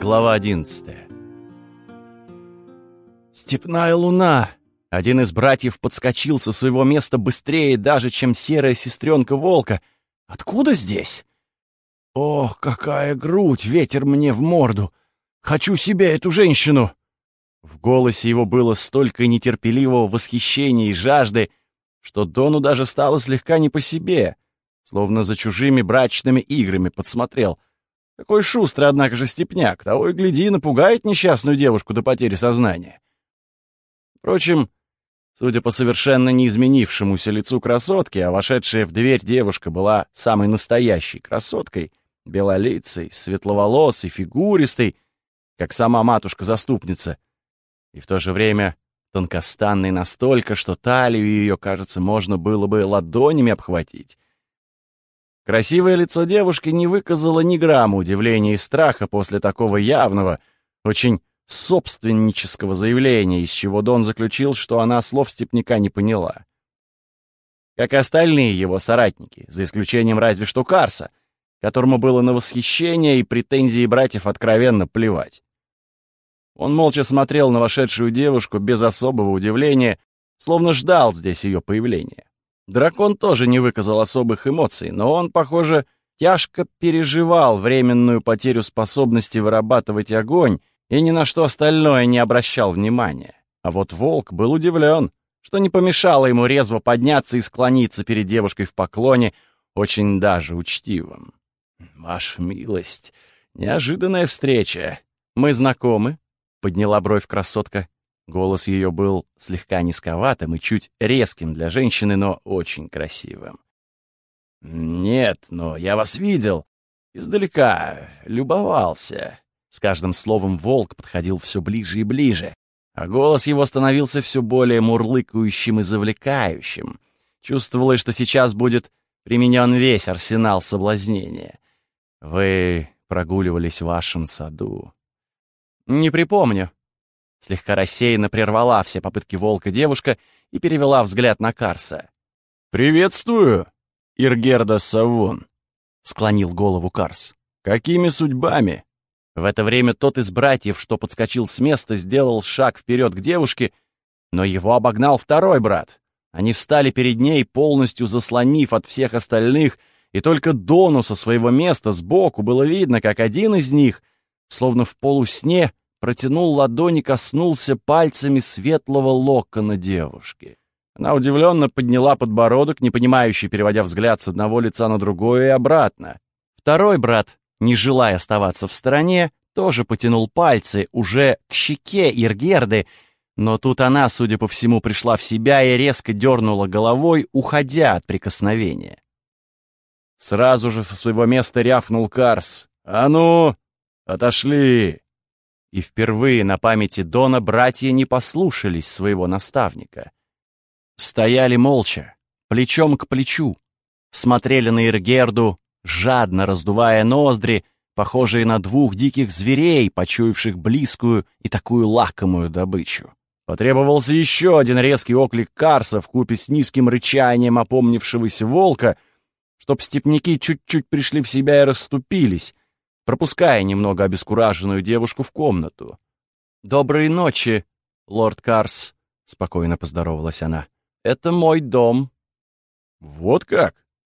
Глава 11 «Степная луна!» Один из братьев подскочил со своего места быстрее даже, чем серая сестренка волка. «Откуда здесь?» «Ох, какая грудь! Ветер мне в морду! Хочу себе эту женщину!» В голосе его было столько нетерпеливого восхищения и жажды, что Дону даже стало слегка не по себе, словно за чужими брачными играми подсмотрел. Какой шустрый, однако же, степняк, того и гляди, напугает несчастную девушку до потери сознания. Впрочем, судя по совершенно неизменившемуся лицу красотки, а вошедшая в дверь девушка была самой настоящей красоткой, белолицей, светловолосой, фигуристой, как сама матушка-заступница, и в то же время тонкостанной настолько, что талию ее, кажется, можно было бы ладонями обхватить. Красивое лицо девушки не выказало ни грамма удивления и страха после такого явного, очень собственнического заявления, из чего Дон заключил, что она слов степняка не поняла. Как и остальные его соратники, за исключением разве что Карса, которому было на восхищение и претензии братьев откровенно плевать. Он молча смотрел на вошедшую девушку без особого удивления, словно ждал здесь ее появления. Дракон тоже не выказал особых эмоций, но он, похоже, тяжко переживал временную потерю способности вырабатывать огонь и ни на что остальное не обращал внимания. А вот волк был удивлен, что не помешало ему резво подняться и склониться перед девушкой в поклоне, очень даже учтивым. «Ваша милость, неожиданная встреча. Мы знакомы?» — подняла бровь красотка. Голос ее был слегка низковатым и чуть резким для женщины, но очень красивым. «Нет, но я вас видел. Издалека. Любовался». С каждым словом волк подходил все ближе и ближе, а голос его становился все более мурлыкающим и завлекающим. Чувствовалось, что сейчас будет применен весь арсенал соблазнения. «Вы прогуливались в вашем саду». «Не припомню», Слегка рассеянно прервала все попытки волка девушка и перевела взгляд на Карса. «Приветствую, Иргерда Савун», — склонил голову Карс. «Какими судьбами?» В это время тот из братьев, что подскочил с места, сделал шаг вперед к девушке, но его обогнал второй брат. Они встали перед ней, полностью заслонив от всех остальных, и только Дону со своего места сбоку было видно, как один из них, словно в полусне, протянул ладони, коснулся пальцами светлого локона девушки. Она удивленно подняла подбородок, непонимающе переводя взгляд с одного лица на другое и обратно. Второй брат, не желая оставаться в стороне, тоже потянул пальцы уже к щеке Иргерды, но тут она, судя по всему, пришла в себя и резко дернула головой, уходя от прикосновения. Сразу же со своего места рявкнул Карс. «А ну, отошли!» И впервые на памяти Дона братья не послушались своего наставника. Стояли молча, плечом к плечу, смотрели на Иргерду, жадно раздувая ноздри, похожие на двух диких зверей, почуявших близкую и такую лакомую добычу. Потребовался еще один резкий оклик Карса в купе с низким рычанием опомнившегося волка, чтоб степняки чуть-чуть пришли в себя и расступились, пропуская немного обескураженную девушку в комнату. «Доброй ночи, лорд Карс», — спокойно поздоровалась она. «Это мой дом». «Вот как?»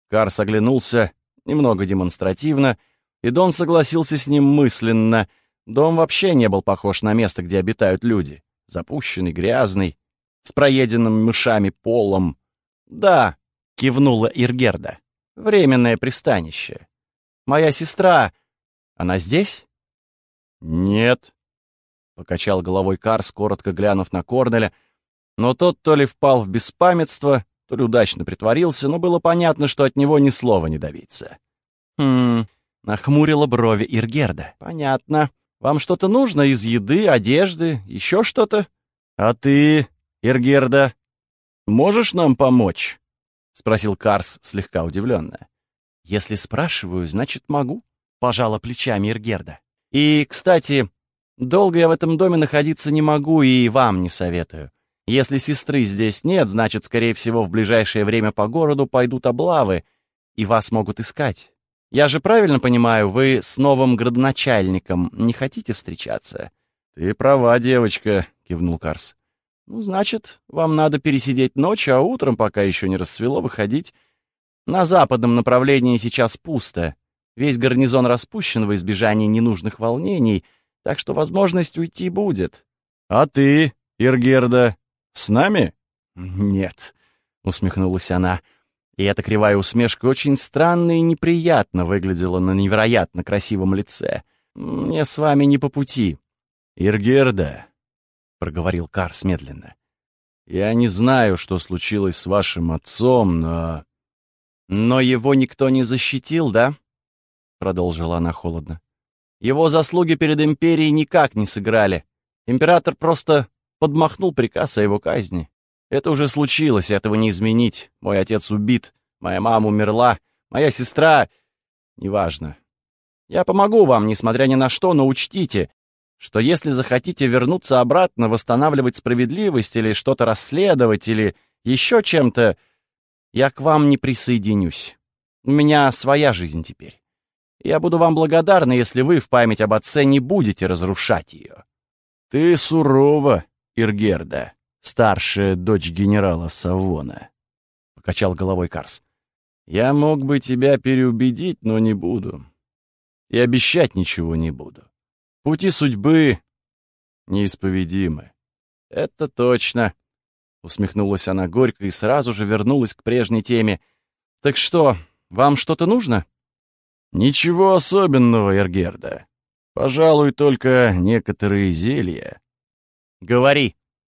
Карс оглянулся немного демонстративно, и Дон согласился с ним мысленно. Дом вообще не был похож на место, где обитают люди. Запущенный, грязный, с проеденным мышами полом. «Да», — кивнула Иргерда, — «временное пристанище. Моя сестра она здесь?» «Нет», — покачал головой Карс, коротко глянув на Корнеля, но тот то ли впал в беспамятство, то ли удачно притворился, но было понятно, что от него ни слова не добиться. «Хм...» — нахмурила брови Иргерда. «Понятно. Вам что-то нужно из еды, одежды, еще что-то? А ты, Иргерда, можешь нам помочь?» — спросил Карс слегка удивленно. «Если спрашиваю, значит, могу», пожала плечами Иргерда. «И, кстати, долго я в этом доме находиться не могу и вам не советую. Если сестры здесь нет, значит, скорее всего, в ближайшее время по городу пойдут облавы, и вас могут искать. Я же правильно понимаю, вы с новым градоначальником не хотите встречаться?» «Ты права, девочка», — кивнул Карс. «Ну, значит, вам надо пересидеть ночь, а утром, пока еще не рассвело, выходить. На западном направлении сейчас пусто. Весь гарнизон распущен во избежание ненужных волнений, так что возможность уйти будет». «А ты, Иргерда, с нами?» «Нет», — усмехнулась она. И эта кривая усмешка очень странно и неприятно выглядела на невероятно красивом лице. «Мне с вами не по пути». «Иргерда», — проговорил Карс медленно, — «я не знаю, что случилось с вашим отцом, но...» «Но его никто не защитил, да?» — продолжила она холодно. «Его заслуги перед империей никак не сыграли. Император просто подмахнул приказ о его казни. Это уже случилось, этого не изменить. Мой отец убит, моя мама умерла, моя сестра... Неважно. Я помогу вам, несмотря ни на что, но учтите, что если захотите вернуться обратно, восстанавливать справедливость или что-то расследовать, или еще чем-то, я к вам не присоединюсь. У меня своя жизнь теперь. Я буду вам благодарна, если вы в память об отце не будете разрушать ее. Ты сурова, Иргерда, старшая дочь генерала Савона, — покачал головой Карс. Я мог бы тебя переубедить, но не буду. И обещать ничего не буду. Пути судьбы неисповедимы. Это точно. Усмехнулась она горько и сразу же вернулась к прежней теме. Так что, вам что-то нужно? Ничего особенного, Эргерда. Пожалуй, только некоторые зелья. Говори.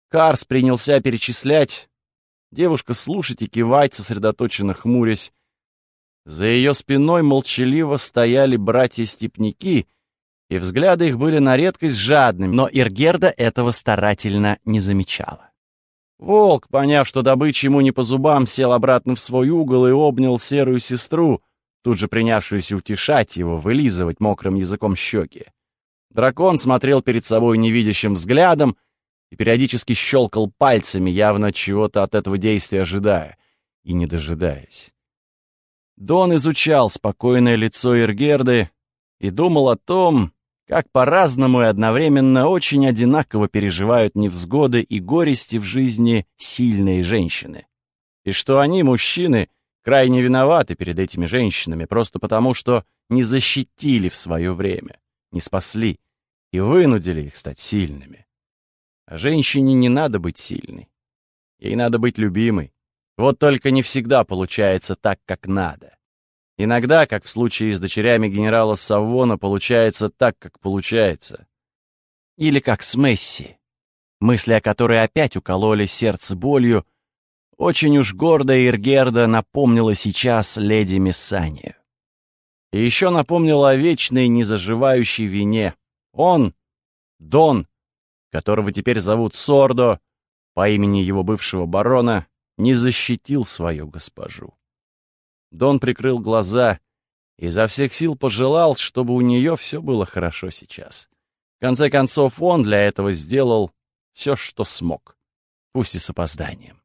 Карс принялся перечислять. Девушка слушать и кивать, сосредоточенно хмурясь. За ее спиной молчаливо стояли братья-степняки и взгляды их были на редкость жадными, но Иргерда этого старательно не замечала. Волк, поняв, что добыча ему не по зубам, сел обратно в свой угол и обнял серую сестру, тут же принявшуюся утешать его, вылизывать мокрым языком щеки. Дракон смотрел перед собой невидящим взглядом и периодически щелкал пальцами, явно чего-то от этого действия ожидая и не дожидаясь. Дон изучал спокойное лицо Иргерды и думал о том, как по-разному и одновременно очень одинаково переживают невзгоды и горести в жизни сильные женщины. И что они, мужчины, крайне виноваты перед этими женщинами, просто потому что не защитили в свое время, не спасли и вынудили их стать сильными. А женщине не надо быть сильной. Ей надо быть любимой. Вот только не всегда получается так, как надо. Иногда, как в случае с дочерями генерала Саввона, получается так, как получается. Или как с Месси, мысли о которой опять укололи сердце болью, очень уж гордая Иргерда напомнила сейчас леди Мессанию. И еще напомнила о вечной незаживающей вине. Он, Дон, которого теперь зовут Сордо, по имени его бывшего барона, не защитил свою госпожу. Дон прикрыл глаза и изо всех сил пожелал, чтобы у нее все было хорошо сейчас. В конце концов, он для этого сделал все, что смог, пусть и с опозданием.